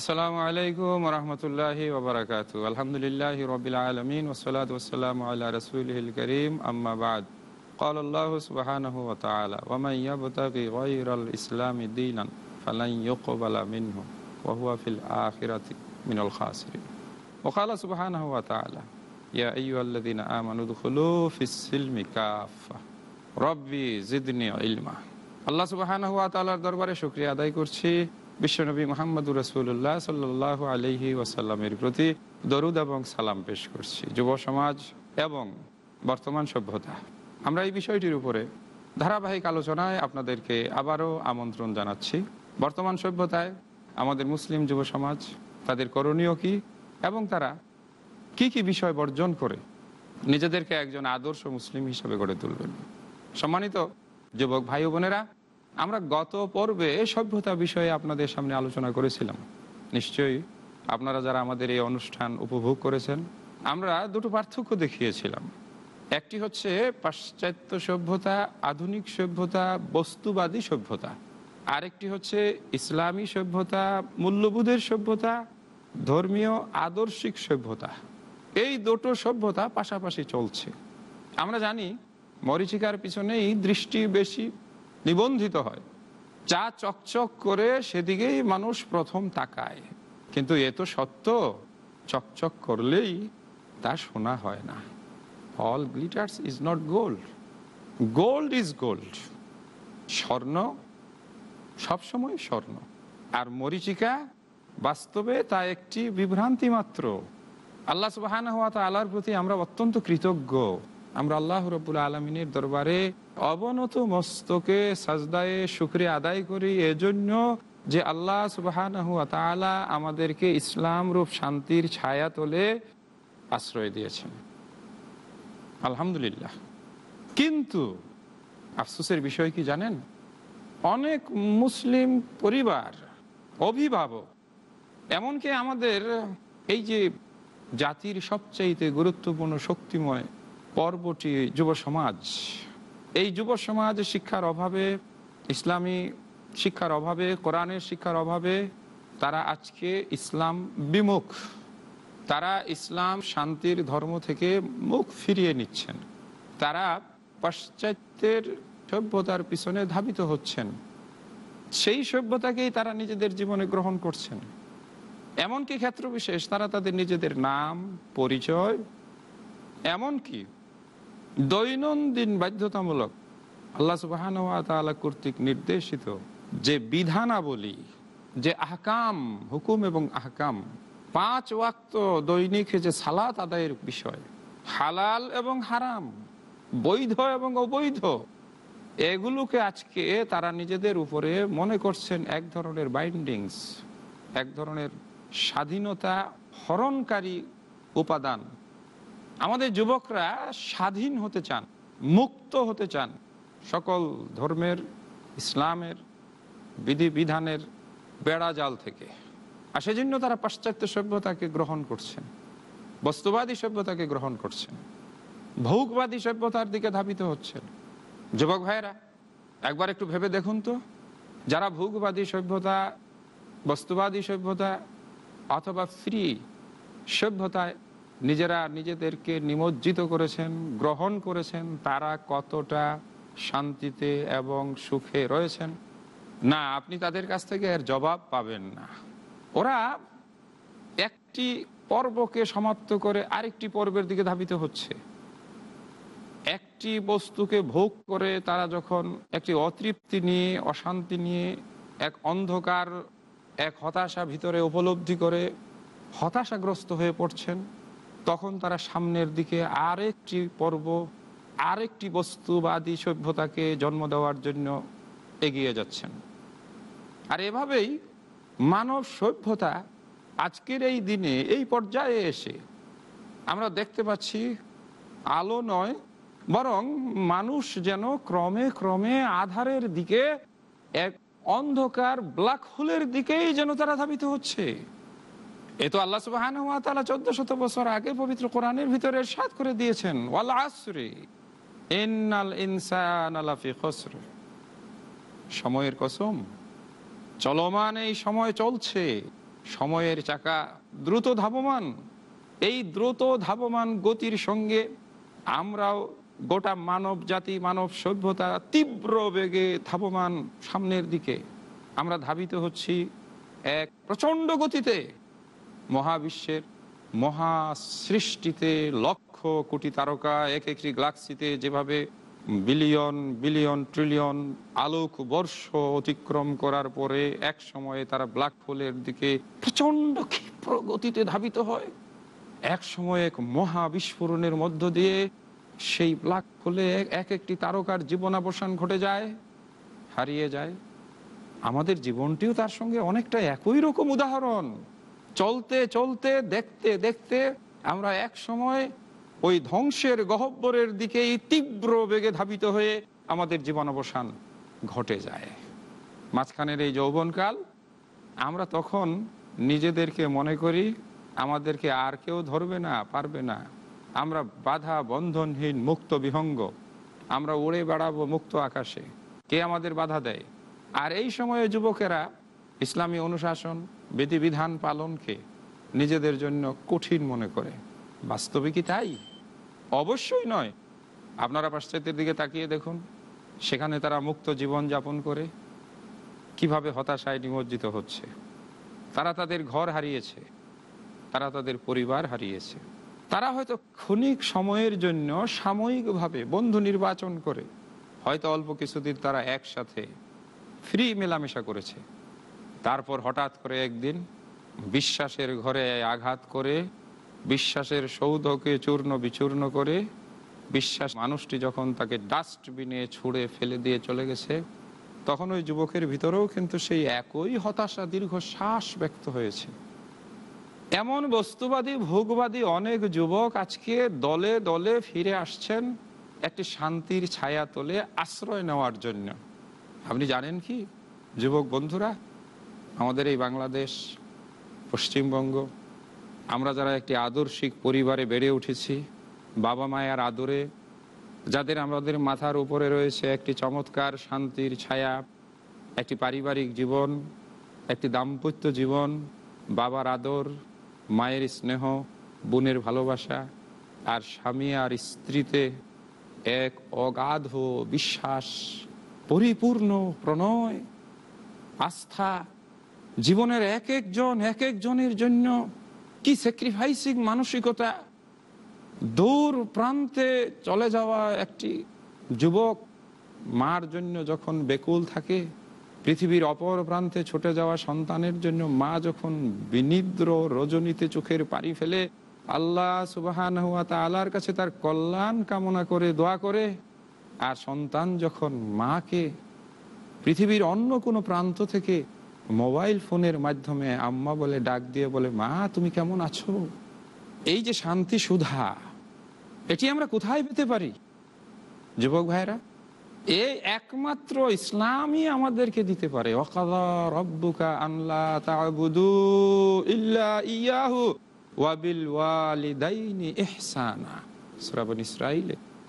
আসসালামু আলাইকুম রহমতুল্লাহি ওবরাকাত আলহামদুলিল্লাহ রবিল আলমিন ওসলাত ওসালাম আল্লাহ রসুল করিম আম্মাবাদ قال الله سبحانه وتعالى ومن يبتغي غير الإسلام دينا فلن يقبل منه وهو في الآخرة من الخاسرين وقال سبحانه وتعالى يا أيها الذين آمنوا ادخلوا في السلم كافة ربي زدني علما আল্লাহ সুবাহানহু তালার দরবারে শুক্রিয়া আদায় করছি বিশ্বনবী মোহাম্মদুর রসুল্লাহ সাল্লাহ আলহি ওয়াসাল্লামের প্রতি দরুদ এবং সালাম পেশ করছি। যুব সমাজ এবং বর্তমান সভ্যতা। আমরা এই বিষয়টির উপরে ধারাবাহিক আলোচনায় আপনাদেরকে আবারও আমন্ত্রণ জানাচ্ছি। বর্তমান সভ্যতায় আমাদের মুসলিম যুব সমাজ, তাদের করণীয় কি এবং তারা কি কি বিষয় বর্জন করে নিজেদেরকে একজন আদর্শ মুসলিম হিসেবে গড়ে তুলবেন। সম্মানিত যুবক ভাই বোনেরা আমরা গত পর্বে সভ্যতা বিষয়ে আপনাদের সামনে আলোচনা করেছিলাম। নিশ্চয়ই আপনারা যারা আমাদের এই অনুষ্ঠান উপভোগ করেছেন, আমরা দুটো পার্থক্য দেখিয়েছিলাম। একটি হচ্ছে পাশ্চাত্য সভ্যতা, আধুনিক সভ্যতা, বস্তুবাদী সভ্যতা। আরেকটি হচ্ছে ইসলামী সভ্যতা, মূল্যবোধের সভ্যতা, ধর্মীয়, আদর্শিক সভ্যতা। এই দুটো সভ্যতা পাশাপাশি চলছে। আমরা জানি মরিচিকার পিছনেই দৃষ্টি বেশি নিবন্ধিত হয়। যা চকচক করে সেদিকেই মানুষ প্রথম তাকায়। কিন্তু এ তো সত্য, চকচক করলেই তা শোনা হয় না। All glitters is not gold gold is gold স্বর্ণ, সবসময় স্বর্ণ। আর মরিচিকা বাস্তবে তা একটি বিভ্রান্তি মাত্র। আল্লাহ সুবাহান হওয়া তা আল্লাহর প্রতি আমরা অত্যন্ত কৃতজ্ঞ। আমরা আল্লাহ রবুল আলমিনের দরবারে অবনত মস্তকে সাজদায়ে শুক্রিয়া আদায় করি। এজন্য যে আল্লাহ সুবাহান তালা আমাদেরকে ইসলাম রূপ শান্তির ছায়া তোলে আশ্রয় দিয়েছেন। আলহামদুলিল্লাহ। কিন্তু আফসোসের বিষয় কি জানেন? অনেক মুসলিম পরিবার, অভিভাবক, এমনকি আমাদের এই যে জাতির সবচাইতে গুরুত্বপূর্ণ শক্তিময় পর্বটি যুব সমাজ এই যুব সমাজ শিক্ষার অভাবে, ইসলামী শিক্ষার অভাবে, কোরআনের শিক্ষার অভাবে তারা আজকে ইসলাম বিমুখ। তারা ইসলাম শান্তির ধর্ম থেকে মুখ ফিরিয়ে নিচ্ছেন। তারা পাশ্চাত্যের সভ্যতার পিছনে ধাবিত হচ্ছেন। সেই সভ্যতাকেই তারা নিজেদের জীবনে গ্রহণ করছেন। এমনকি ক্ষেত্র বিশেষ তারা তাদের নিজেদের নাম, পরিচয়, এমনকি দৈনন্দিন বাধ্যতামূলক আল্লাহ সুবাহান কর্তৃক নির্দেশিত যে বিধানাবলী, যে আহকাম, হুকুম এবং আহকাম, পাঁচ ওয়াক্ত দৈনিক যে সালাত আদায়ের বিষয়, হালাল এবং হারাম, বৈধ এবং অবৈধ, এগুলোকে আজকে তারা নিজেদের উপরে মনে করছেন এক ধরনের বাইন্ডিংস এক ধরনের স্বাধীনতা হরণকারী উপাদান। আমাদের যুবকরা স্বাধীন হতে চান, মুক্ত হতে চান। সকল ধর্মের, ইসলামের, বিধি বিধানের বেড়া জাল থেকে। আর সেজন্য তারা পাশ্চাত্য সভ্যতাকে গ্রহণ করছেন, বস্তুবাদী সভ্যতাকে গ্রহণ করছেন, ভৌগবাদী সভ্যতার দিকে ধাবিত হচ্ছেন। যুবক ভাইয়েরা, একবার একটু ভেবে দেখুন তো, যারা ভৌগবাদী সভ্যতা, বস্তুবাদী সভ্যতা অথবা ফ্রি সভ্যতায় নিজেরা নিজেদেরকে নিমজ্জিত করেছেন, গ্রহণ করেছেন, তারা কতটা শান্তিতে এবং সুখে রয়েছেন? না, আপনি তাদের কাছ থেকে এর জবাব পাবেন না। ওরা একটি পর্বকে সমাপ্ত করে আরেকটি পর্বের দিকে ধাবিত হচ্ছে। একটি বস্তুকে ভোগ করে তারা যখন একটি অতৃপ্তি নিয়ে, অশান্তি নিয়ে, এক অন্ধকার, এক হতাশা ভিতরে উপলব্ধি করে হতাশাগ্রস্ত হয়ে পড়ছেন তখন তারা সামনের দিকে আরেকটি পর্ব, আরেকটি বস্তুবাদী সভ্যতাকে জন্ম দেওয়ার জন্য এগিয়ে যাচ্ছেন। আর এভাবেই মানব সভ্যতা আজকের এই দিনে, এই পর্যায়ে এসে আমরা দেখতে পাচ্ছি আলো নয়, বরং মানুষ যেন ক্রমে ক্রমে আধারের দিকে এক অন্ধকার ব্ল্যাক হোলের দিকেই যেন তারা ধাবিত হচ্ছে। এ তো আল্লাহ সুবাহান চোদ্দ শত বছর আগে পবিত্র কোরআনের ভিতরে সাত করে দিয়েছেন ইনসান সময়ের কসম, চলমান এই সময় চলছে, সময়ের চাকা দ্রুত ধাবমান, এই দ্রুত ধাবমান গতির সঙ্গে আমরাও গোটা মানব জাতি, মানব সভ্যতা তীব্র বেগে ধাবমান সামনের দিকে। আমরা ধাবিত হচ্ছি এক প্রচণ্ড গতিতে। মহাবিশ্বের মহা সৃষ্টিতে লক্ষ কোটি তারকা এক একটি গ্লাক্সিতে যেভাবে বিলিয়ন বিলিয়ন, ট্রিলিয়ন আলোক বর্ষ অতিক্রম করার পরে এক সময়ে তারা ব্ল্যাক হোলের দিকে প্রচণ্ড ক্ষিপ্র গতিতে ধাবিত হয়। এক সময় এক মহা বিস্ফোরণের মধ্য দিয়ে সেই ব্ল্যাক হোলে এক একটি তারকার জীবনাবসান ঘটে যায়, হারিয়ে যায়। আমাদের জীবনটিও তার সঙ্গে অনেকটা একই রকম উদাহরণ। চলতে চলতে, দেখতে দেখতে আমরা এক সময় ওই ধ্বংসের গহব্বরের দিকেই তীব্র বেগে ধাবিত হয়ে আমাদের জীবনাবসান ঘটে যায়। মাঝখানের এই যৌবনকাল আমরা তখন নিজেদেরকে মনে করি আমাদেরকে আর কেউ ধরবে না, পারবে না। আমরা বাধা বন্ধনহীন মুক্ত বিহঙ্গ, আমরা উড়ে বেড়াবো মুক্ত আকাশে। কে আমাদের বাধা দেয়? আর এই সময়ে যুবকেরা ইসলামী অনুশাসন বিধিবিধান পালনকে নিজেদের জন্য কঠিন মনে করে। বাস্তবে কি তাই? অবশ্যই নয়। আপনারা পাশ্চাত্যের দিকে তাকিয়ে দেখুন, সেখানে তারা মুক্ত জীবন যাপন করে কীভাবে হতাশায় নিমজ্জিত হচ্ছে। তারা তাদের ঘর হারিয়েছে, তারা তাদের পরিবার হারিয়েছে। তারা হয়তো ক্ষণিক সময়ের জন্য সাময়িকভাবে বন্ধু নির্বাচন করে, হয়তো অল্প কিছুদিন তারা একসাথে ফ্রি মেলামেশা করেছে। তারপর হঠাৎ করে একদিন বিশ্বাসের ঘরে আঘাত করে, বিশ্বাসের সৌধকে চূর্ণ বিচূর্ণ করে, বিশ্বাস মানুষটি যখন তাকে ডাস্টবিনে ছুঁড়ে ফেলে দিয়ে চলে গেছে, তখন ওই যুবকের ভিতরেও কিন্তু সেই একই হতাশা, দীর্ঘ শ্বাস ব্যক্ত হয়েছে। এমন বস্তুবাদী, ভোগবাদী অনেক যুবক আজকে দলে দলে ফিরে আসছেন একটি শান্তির ছায়া তোলে আশ্রয় নেওয়ার জন্য। আপনি জানেন কি, যুবক বন্ধুরা? আমাদের এই বাংলাদেশ, পশ্চিমবঙ্গ, আমরা যারা একটি আদর্শিক পরিবারে বেড়ে উঠেছি, বাবা মায়ের আদরে, যাদের আমাদের মাথার উপরে রয়েছে একটি চমৎকার শান্তির ছায়া, একটি পারিবারিক জীবন, একটি দাম্পত্য জীবন, বাবার আদর, মায়ের স্নেহ, বোনের ভালোবাসা, আর স্বামী আর স্ত্রীতে এক অগাধ বিশ্বাস, পরিপূর্ণ প্রণয়, আস্থা জীবনের এক একজন, এক একজনের জন্য কি স্যাক্রিফাইসিং মানসিকতা? দূর প্রান্তে চলে যাওয়া একটি যুবক মার জন্য যখন বেকুল থাকে, পৃথিবীর অপর প্রান্তে ছুটে যাওয়া সন্তানের জন্য মা যখন বিনিদ্র রজনীতে চোখের পাড়ি ফেলে, আল্লাহ সুবাহান হুয়া তালার কাছে তার কল্যাণ কামনা করে, দোয়া করে, আর সন্তান যখন মাকে, পৃথিবীর অন্য কোনো প্রান্ত থেকে মোবাইল ফোনের মাধ্যমে আম্মা বলে, ডাক দিয়ে বলে, মা, তুমি কেমন আছো? এই যে শান্তি সুধা, এটি আমরা কোথায় পেতে পারি? যুবক ভাইরা এই একমাত্র ইসলামই আমাদেরকে দিতে পারে।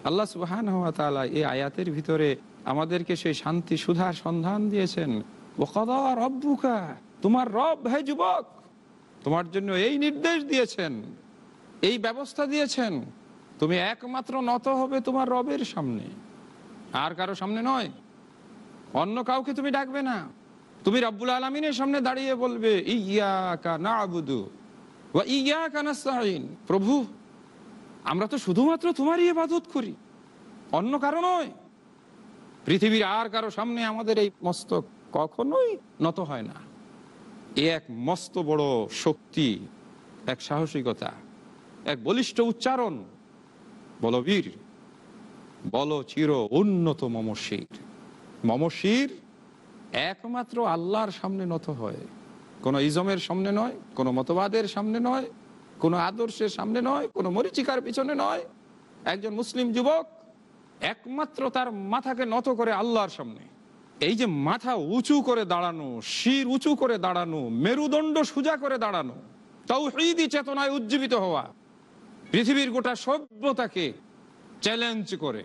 আল্লাহ তাআলা এই আয়াতের ভিতরে আমাদেরকে সেই শান্তি সুধার সন্ধান দিয়েছেন। তোমার রব হে যুবক, তোমার জন্য এই নির্দেশ দিয়েছেন, এই ব্যবস্থা দিয়েছেন, তুমি একমাত্র নত হবে তোমার রবের সামনে। আর কারও সামনে নয়, অন্য কাউকে তুমি ডাকবে না। তুমি রব্বুল আলমিনের সামনে দাঁড়িয়ে বলবে ইয়া কা না আবুদু ইয়া প্রভু, আমরা তো শুধুমাত্র তোমারই ইবাদত করি, অন্য কারও নয়। পৃথিবীর আর কারও সামনে আমাদের এই মস্তক কখনোই নত হয় না। এ এক মস্ত বড় শক্তি, এক সাহসিকতা, এক বলিষ্ঠ উচ্চারণ। বলবীর বল চির উন্নত মমশির মমশির একমাত্র আল্লাহর সামনে নত হয়। কোনো ইজমের সামনে নয়, কোনো মতবাদের সামনে নয়, কোনো আদর্শের সামনে নয়, কোনো মরিচিকার পিছনে নয়। একজন মুসলিম যুবক একমাত্র তার মাথাকে নত করে আল্লাহর সামনে। এই যে মাথা উঁচু করে দাঁড়ানো, শির উঁচু করে দাঁড়ানো, মেরুদণ্ড সোজা করে দাঁড়ানো তাও ঈদি চেতনায় উজ্জীবিত হওয়া, পৃথিবীর গোটা সভ্যতাকে চ্যালেঞ্জ করে,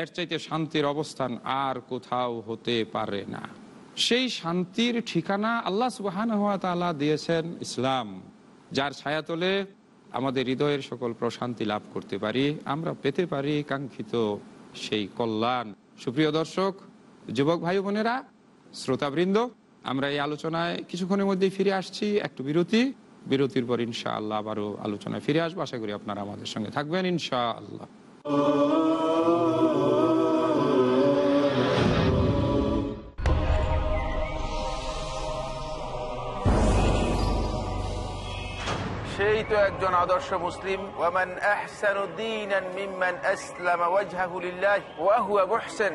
এর চাইতে শান্তির অবস্থান আর কোথাও হতে পারে না। সেই শান্তির ঠিকানা আল্লাহ সুবাহান হাত তাআলা দিয়েছেন ইসলাম, যার ছায়াতলে আমাদের হৃদয়ের সকল প্রশান্তি লাভ করতে পারি, আমরা পেতে পারি কাঙ্ক্ষিত সেই কল্যাণ। সুপ্রিয় দর্শক যুবক ভাই বোনেরা, শ্রোতাবৃন্দ, আমরা এই আলোচনায় কিছুক্ষণের মধ্যেই ফিরে আসছি। একটু বিরতি, বিরতির পর ইনশা আল্লাহ আবারও আলোচনায় ফিরে আসব। আশা করি আপনারা আমাদের সঙ্গে থাকবেন ইনশা আল্লাহ সেই তো একজন আদর্শ মুসলিম। ওয়ামান আহসানু দীনান মিম্মান আসলামা ওয়াজহাহু ওয়া হুয়া মুহসিন।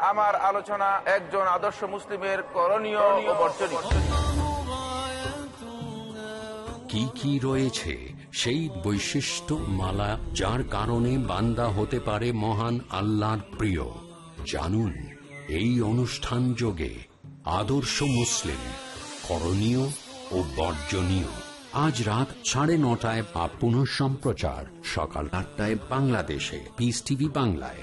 আমার আলোচনা একজন আদর্শ মুসলিমের করণীয় কি কি রয়েছে সেই বৈশিষ্ট্য মালা যার কারণে বান্দা হতে পারে মহান আল্লাহর প্রিয়। জানুন, এই অনুষ্ঠান যোগে আদর্শ মুসলিম করণীয় ও বর্জনীয়। আজ রাত সাড়ে নটায় বা পুনঃ সম্প্রচার সকাল আটটায় বাংলাদেশে। পিস টিভি বাংলায়।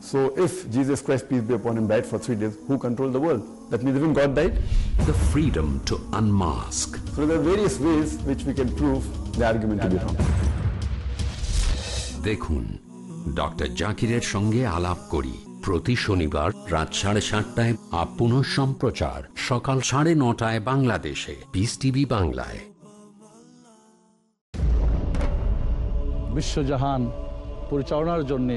so if Jesus Christ, peace be upon him, died for three days, who controlled the world? That means even God died? the freedom to unmask So there are various ways which we can prove the argument to be wrong. দেখুন doctor জাকিরের সঙ্গে আলাপ করি প্রতি শনিবার রাত সাড়ে সাতটায় আপন সম্প্রচার সকাল সাড়ে নটায় বাংলাদেশে পিস টিভি বাংলায় বিশ্বজাহান পরিচালনার জন্যে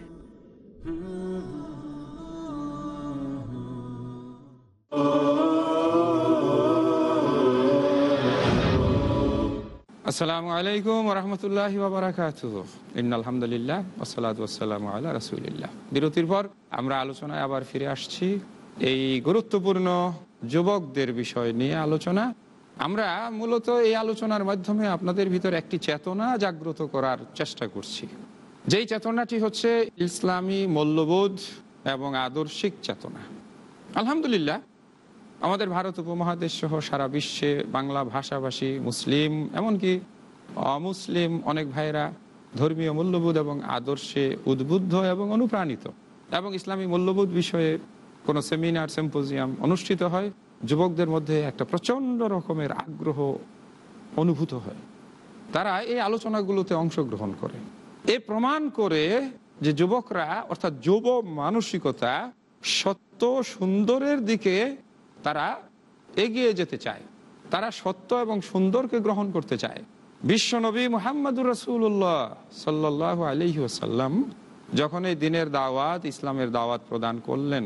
আসসালামু আলাইকুম রহমতুল্লাহ বাবরাকাত আলহামদুলিল্লাহ ওসালাত ওসালাম আল্লাহ রসুলিল্লাহ। বিরতির পর আমরা আলোচনায় আবার ফিরে আসছি। এই গুরুত্বপূর্ণ যুবকদের বিষয় নিয়ে আলোচনা। আমরা মূলত এই আলোচনার মাধ্যমে আপনাদের ভিতর একটি চেতনা জাগ্রত করার চেষ্টা করছি। যেই চেতনাটি হচ্ছে ইসলামী মূল্যবোধ এবং আদর্শিক চেতনা। আলহামদুলিল্লাহ আমাদের ভারত উপমহাদেশ সহ সারা বিশ্বে বাংলা ভাষাভাষী, মুসলিম, এমনকি অমুসলিম অনেক ভাইরা ধর্মীয় মূল্যবোধ এবং আদর্শে উদ্বুদ্ধ এবং অনুপ্রাণিত। এবং ইসলামী মূল্যবোধ বিষয়ে কোনো সেমিনার সেম্পোজিয়াম অনুষ্ঠিত হয়, যুবকদের মধ্যে একটা প্রচণ্ড রকমের আগ্রহ অনুভূত হয়। তারা এই আলোচনাগুলোতে অংশগ্রহণ করে। এ প্রমাণ করে যে যুবকরা, অর্থাৎ যুব মানসিকতা সত্য সুন্দরের দিকে তারা এগিয়ে যেতে চায়। তারা সত্য এবং সুন্দরকে গ্রহণ করতে চায়। বিশ্বনবী মোহাম্মদুর রসুল্লাহ সাল্লাহ আলহি ওসাল্লাম যখন এই দিনের দাওয়াত, ইসলামের দাওয়াত প্রদান করলেন,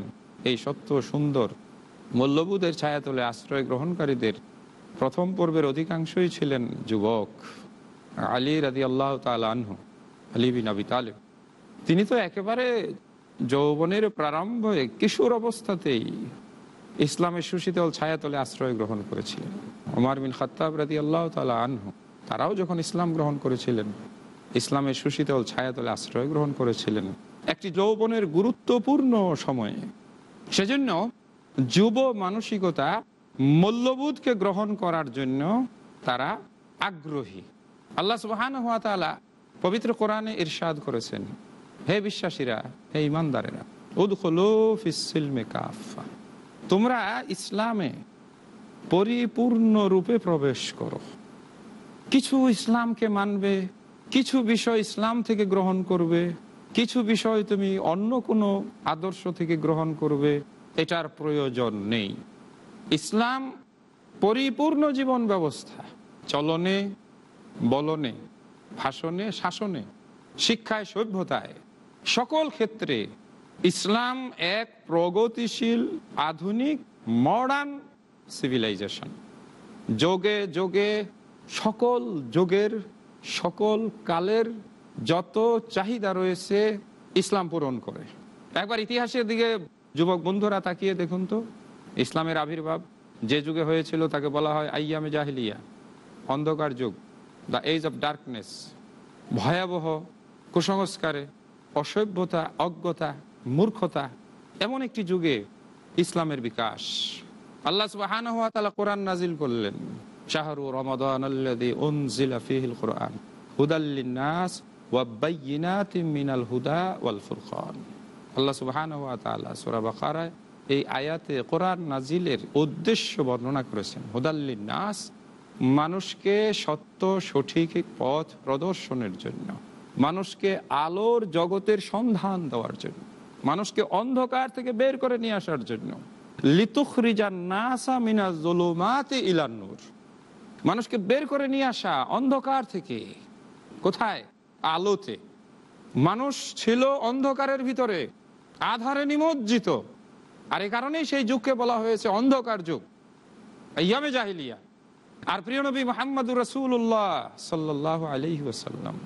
এই সত্য, সুন্দর, মূল্যবোধের ছায়াতলে আশ্রয় গ্রহণকারীদের প্রথম পর্বের অধিকাংশই ছিলেন যুবক আলী রাদি আল্লাহ তালহ আলী বিন আবি তালেব। তিনি তো একেবারে যৌবনের প্রারম্ভে কিশোর অবস্থাতেই ইসলামের সুশীতল ছায়াতলে আশ্রয় গ্রহণ করেছিলেন। ওমার বিন খত্তাব রাদি আল্লাহ তালা আনহু, তারাও যখন ইসলাম গ্রহণ করেছিলেন, ইসলামের সুশীতল ছায়াতলে আশ্রয় গ্রহণ করেছিলেন। একটি যৌবনের গুরুত্বপূর্ণ সময়ে। সেজন্য যুব মানসিকতা মূল্যবোধকে গ্রহণ করার জন্য তারা আগ্রহী। আল্লাহ সুবাহান হাত পবিত্র কোরআনে ইরশাদ করেছেন, হে বিশ্বাসীরা, হে ইমানদারেরা উদখলো ফিসিলমে কাফা তোমরা ইসলামে পরিপূর্ণ রূপে প্রবেশ করো। কিছু ইসলামকে মানবে, কিছু বিষয় ইসলাম থেকে গ্রহণ করবে, কিছু বিষয় তুমি অন্য কোনো আদর্শ থেকে গ্রহণ করবে, এটার প্রয়োজন নেই। ইসলাম পরিপূর্ণ জীবন ব্যবস্থা, চলনে, বলনে, ভাষণে, শাসনে, শিক্ষায়, সভ্যতায়, সকল ক্ষেত্রে ইসলাম এক প্রগতিশীল, আধুনিক মডার্ন সিভিলাইজেশন যোগে যোগে, সকল যোগের, সকল কালের যত চাহিদা রয়েছে, ইসলাম পূরণ করে। একবার ইতিহাসের দিকে যুবক বন্ধুরা তাকিয়ে দেখুন তো, ইসলামের আবির্ভাব যে যুগে হয়েছিল তাকে বলা হয় আইয়ামে জাহিলিয়া, অন্ধকার যুগ দ্য এজ অফ ডার্কনেস ভয়াবহ কুসংস্কারে, অসভ্যতা, অজ্ঞতা মূর্খতা, এমন একটি যুগে ইসলামের বিকাশ। আল্লাহ সুবাহান হাত কোরআন নাজিল করলেন। শাহরু রমাদান কোরআন হুদাল্লিনাস হুদা আল্লাহ সুবহান সূরা এই আয়াতে কোরআন নাজিলের উদ্দেশ্য বর্ণনা করেছেন। হুদাল্লিন নাস মানুষকে সত্য, সঠিক পথ প্রদর্শনের জন্য, মানুষকে আলোর জগতের সন্ধান দেওয়ার জন্য। মানুষকে অন্ধকার থেকে বের করে নিয়ে আসার জন্য। মিনা মানুষকে বের করে নিয়ে আসা অন্ধকার থেকে। কোথায়? আলোতে। মানুষ ছিল অন্ধকারের ভিতরে। আধারে নিমজ্জিত। আর এ কারণেই সেই যুগকে বলা হয়েছে অন্ধকার যুগ। ইয়ামে জাহিলিয়া। আর প্রিয় নবী মোহাম্মদুর রসুল্লাহ সাল্লাহ আলহি ওসাল্লাম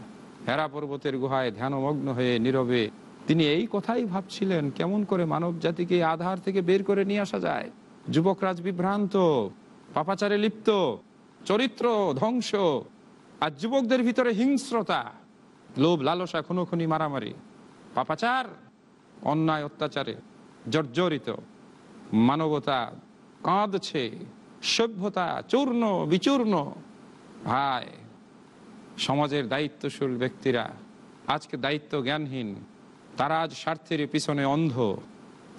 হেরা পর্বতের গুহায় ধ্যানমগ্ন হয়ে নীরবে তিনি এই কথাই ভাবছিলেন, কেমন করে মানব জাতিকে আধার থেকে বের করে নিয়ে আসা যায়? যুবকরাজ বিভ্রান্ত, পাপাচারে লিপ্ত, চরিত্র ধ্বংস, আর যুবকদের ভিতরে হিংস্রতা, লোভ, লালসা, খুনোখুনি, মারামারি। পাপাচার, অন্যায়, অত্যাচারে জর্জরিত। মানবতা কাঁদছে, সভ্যতা চূর্ণ, বিচূর্ণ। ভাই সমাজের দায়িত্বশীল ব্যক্তিরা, আজকে দায়িত্ব জ্ঞানহীন তারা আজ স্বার্থের পিছনে অন্ধ।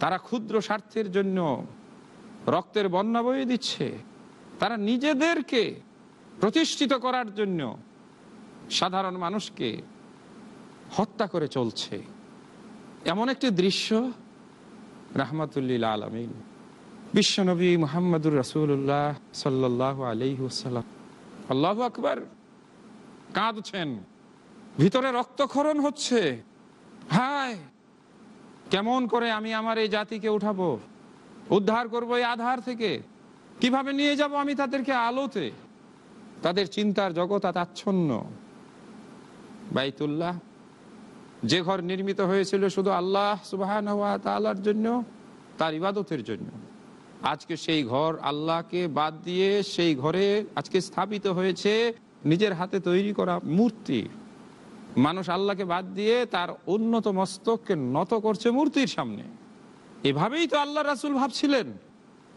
তারা ক্ষুদ্র স্বার্থের জন্য রক্তের বন্যা বয়ে দিচ্ছে। তারা নিজেদেরকে প্রতিষ্ঠিত করার জন্য সাধারণ মানুষকে হত্যা করে চলছে। এমন একটি দৃশ্য, রাহমাতুল্লিল আলমিন। বিশ্বনবী মোহাম্মদুর রসুল্লাহ সাল্লাহ আলহিহাল্লাম আল্লাহ আকবর। কাঁদছেন। ভিতরে রক্তক্ষরণ হচ্ছে। হায়, কেমন করে আমি আমার এই জাতিকে উঠাবো? উদ্ধার করব এই আধার থেকে? কীভাবে নিয়ে যাব আমি তাদেরকে আলোতে? তাদের চিন্তার জগৎ আচ্ছন্ন। বাইতুল্লাহ, যে ঘর নির্মিত হয়েছিল শুধু আল্লাহ সুবাহ তালার জন্য, তার ইবাদতের জন্য। আজকে সেই ঘর আল্লাহকে বাদ দিয়ে সেই ঘরে আজকে স্থাপিত হয়েছে, নিজের হাতে তৈরি করা মূর্তি। মানুষ আল্লাহকে বাদ দিয়ে তার উন্নত মস্তককে নত করছে মূর্তির সামনে। এভাবেই তো আল্লাহ রাসুল ভাবছিলেন।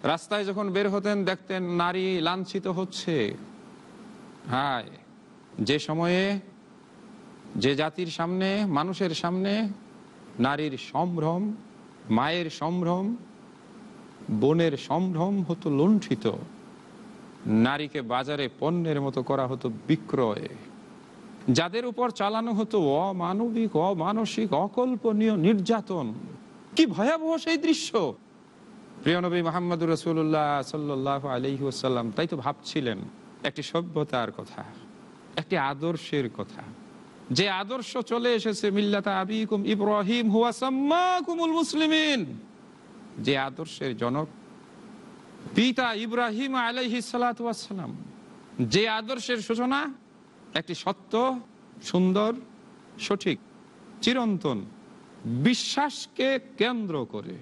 রাস্তায় যখন বের হতেন, দেখতেন নারী লাঞ্ছিত হচ্ছে। হায়, যে সময়ে যে জাতির সামনে, মানুষের সামনে নারীর সম্ভ্রম, মায়ের সম্ভ্রম, বোনের সম্ভ্রম হতো লুণ্ঠিত। নারীকে বাজারে পণ্যের মতো করা হতো বিক্রয়। যাদের উপর চালানো হতো অমানবিক, অমানসিক, অকল্পনীয় নির্যাতন। কি ভয়াবহ সেই দৃশ্য। প্রিয় নবী মোহাম্মদ রসুল্লাহ সাল্লাহ আলহি ওসাল্লাম তাই তো ভাবছিলেন, একটি সভ্যতার কথা, একটি আদর্শের কথা। যে আদর্শ চলে এসেছে, মিল্লাতা আবিকুম ইব্রাহিম হুয়া সাম্মাকুমুল মুসলিমিন। যে আদর্শের জনক, পিতা ইব্রাহিম আলাইহি সালাম যে আদর্শের সূচনা একটি সত্য, সুন্দর, সঠিক, চিরন্তন বিশ্বাসকে কেন্দ্র করে।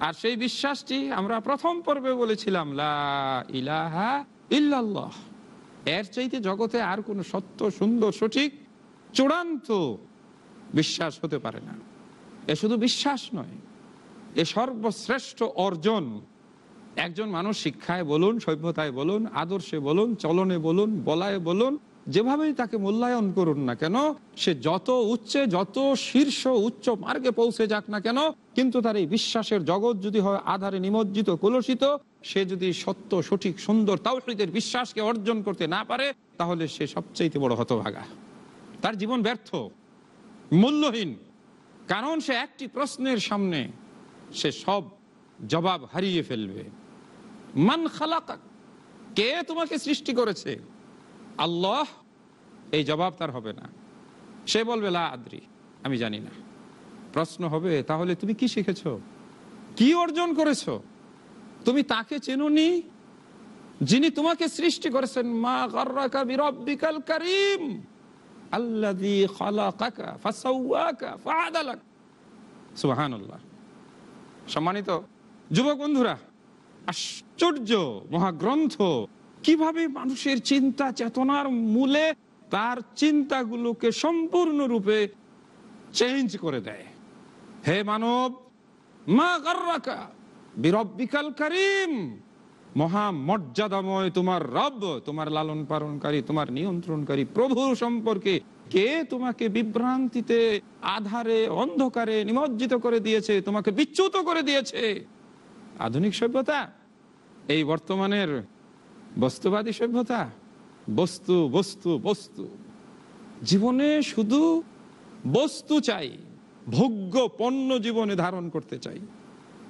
আর সেই বিশ্বাসটি আমরা প্রথম পর্বে বলেছিলাম, লা ইলাহা ইল্লাল্লাহ। এর চাইতে জগতে আর কোনো সত্য, সুন্দর, সঠিক, চূড়ান্ত বিশ্বাস হতে পারে না। এ শুধু বিশ্বাস নয়, এ সর্বশ্রেষ্ঠ অর্জন। একজন মানুষ শিক্ষায় বলুন, সভ্যতায় বলুন, আদর্শে বলুন, চলনে বলুন, বলায় বলুন যেভাবেই তাকে মূল্যায়ন করুন না কেন, সে যত উচ্চে, যত শীর্ষ, উচ্চ মার্গে পৌঁছে যাক না কেন, কিন্তু তার এই বিশ্বাসের জগৎ যদি হয় আধারে নিমজ্জিত, কলুষিত, সে যদি সত্য, সঠিক, সুন্দর, তাওহীদের বিশ্বাসকে অর্জন করতে না পারে, তাহলে সে সবচেয়ে বড় হতভাগা। তার জীবন ব্যর্থ, মূল্যহীন, কারণ সে একটি প্রশ্নের সামনে সে সব জবাব হারিয়ে ফেলবে। মান খালাকা কে তোমাকে সৃষ্টি করেছে? আল্লাহ, এই জবাব তার হবে না। সে বলবে, লা আদ্রি। আমি জানি না। প্রশ্ন হবে, তাহলে তুমি কি শিখেছ? কি অর্জন করেছ? তুমি তাকে চেনুনি যিনি তোমাকে সৃষ্টি করেছেন? মা বিরব্বিকাল করিম সম্মানিত যুবক বন্ধুরা, আশ্চর্য মহাগ্রন্থ কীভাবে মানুষের চিন্তা চেতনার মূলে তার চিন্তাগুলোকে সম্পূর্ণরূপে চেঞ্জ করে দেয়? হে মানব, মা গর্রাকা বিরব্বিকাল করিম। মহা মর্যাদাময় তোমার রব, তোমার লালন পালনকারী, তোমার নিয়ন্ত্রণকারী প্রভু সম্পর্কে কে তোমাকে বিভ্রান্তিতে, আধারে, অন্ধকারে নিমজ্জিত করে দিয়েছে, তোমাকে বিচ্যুত করে দিয়েছে? আধুনিক সভ্যতা, এই বর্তমানের বস্তুবাদী সভ্যতা? বস্তু বস্তু বস্তু। জীবনে শুধু বস্তু চাই, ভোগ্য পণ্য জীবনে ধারণ করতে চাই।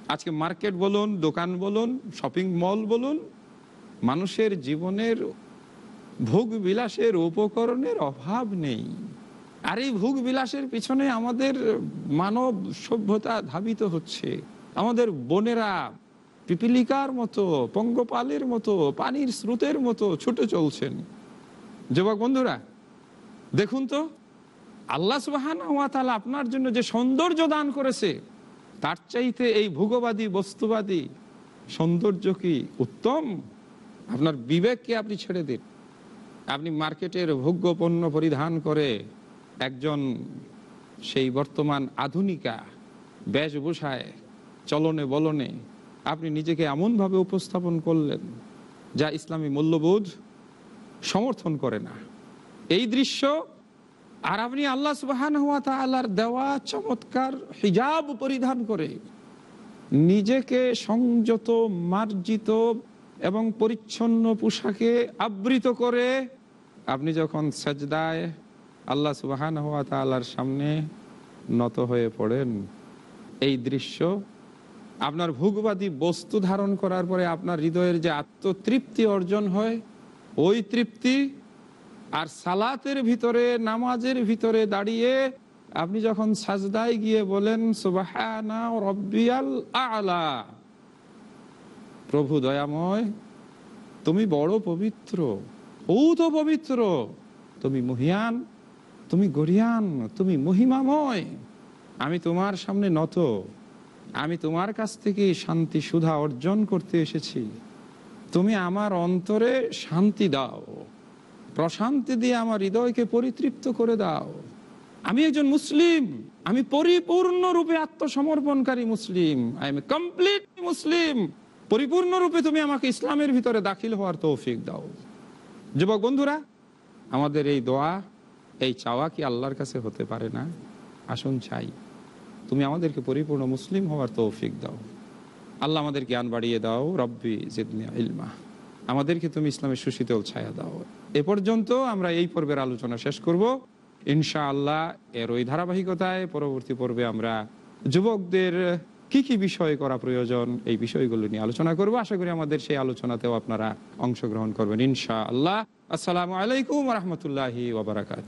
আজকে মার্কেট বলুন, দোকান বলুন, শপিং মল বলুন, মানুষের জীবনের ভোগ বিলাসের উপকরণের অভাব নেই। আর এই ভোগ বিলাসের পিছনে আমাদের মানব সভ্যতা ধাবিত হচ্ছে। আমাদের বোনেরা পিপিলিকার মতো, পঙ্গপালের মতো, পানির স্রোতের মতো ছুটে চলছেন। যুবক বন্ধুরা, দেখুন তো, আল্লাহ সুবাহান আপনার জন্য যে সৌন্দর্য দান করেছে, তার চাইতে এই ভোগবাদী, বস্তুবাদী সৌন্দর্য কি উত্তম? আপনার বিবেককে আপনি ছেড়ে দিন। আপনি মার্কেটের ভোগ্য পণ্য পরিধান করে একজন সেই বর্তমান আধুনিকা, বেশভূষায় চলনে বলনে আপনি নিজেকে এমনভাবে উপস্থাপন করলেন যা ইসলামী মূল্যবোধ সমর্থন করে না। এই দৃশ্য, আর আপনি আল্লাহ সুবাহান হুয়া তাল্লার দেওয়া চমৎকার হিজাব পরিধান করে নিজেকে সংযত, মার্জিত এবং পরিচ্ছন্ন পোশাকে আবৃত করে আপনি যখন সাজদায় আল্লাহ সুবাহান হুয়া তাল্লার সামনে নত হয়ে পড়েন, এই দৃশ্য আপনার ভোগবাদী বস্তু ধারণ করার পরে আপনার হৃদয়ের যে আত্মতৃপ্তি অর্জন হয়, ওই তৃপ্তি আর সালাতের ভিতরে, নামাজের ভিতরে দাঁড়িয়ে আপনি যখন সাজদায় গিয়ে বলেন আলা। প্রভু দয়াময়, তুমি বড় পবিত্র ও তো পবিত্র। তুমি মহিয়ান, তুমি গরিয়ান, তুমি মহিমাময়। আমি তোমার সামনে নত। আমি তোমার কাছ থেকে শান্তি সুধা অর্জন করতে এসেছি। তুমি আমার অন্তরে শান্তি দাও। প্রশান্তি দিয়ে আমার হৃদয়কে পরিতৃপ্ত করে দাও। আমি একজন মুসলিম। আমি পরিপূর্ণরূপে আত্মসমর্পণকারী মুসলিম। I am complete Muslim. পরিপূর্ণরূপে তুমি আমাকে ইসলামের ভিতরে দাখিল হওয়ার তৌফিক দাও। যুবক বন্ধুরা, আমাদের এই দোয়া, এই চাওয়া কি আল্লাহর কাছে হতে পারে না? আসুন চাই। তুমি আমাদেরকে পরিপূর্ণ মুসলিম হওয়ার তৌফিক দাও। আল্লাহ আমাদের জ্ঞান বাড়িয়ে দাও, রব্বি জিদনি ইলমা। আমাদেরকে তুমি ইসলামের সুশীতল ছায়া দাও। এ পর্যন্ত আমরা এই পর্বের আলোচনা শেষ করব। ইনশা আল্লাহ এর ওই ধারাবাহিকতায় পরবর্তী পর্বে আমরা যুবকদের কি কি বিষয় করা প্রয়োজন এই বিষয়গুলো নিয়ে আলোচনা করব। আশা করি আমাদের সেই আলোচনাতেও আপনারা অংশগ্রহণ করবেন ইনশা আল্লাহ আসসালামু আলাইকুম রহমতুল্লাহি ওবরাকাত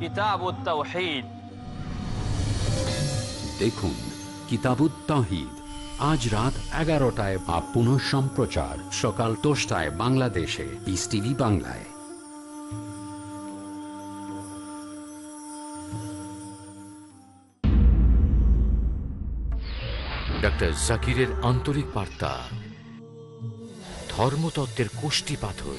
কিতাবুত তাওহীদ দেখুন কিতাবুত তাহিদ আজ রাত এগারোটায় বা পুনঃ সম্প্রচার সকাল দশটায় বাংলাদেশে পিস টিভি বাংলায়। ডক্টর জাকিরের আন্তরিক বার্তা ধর্মতত্ত্বের কোষ্টি পাথর।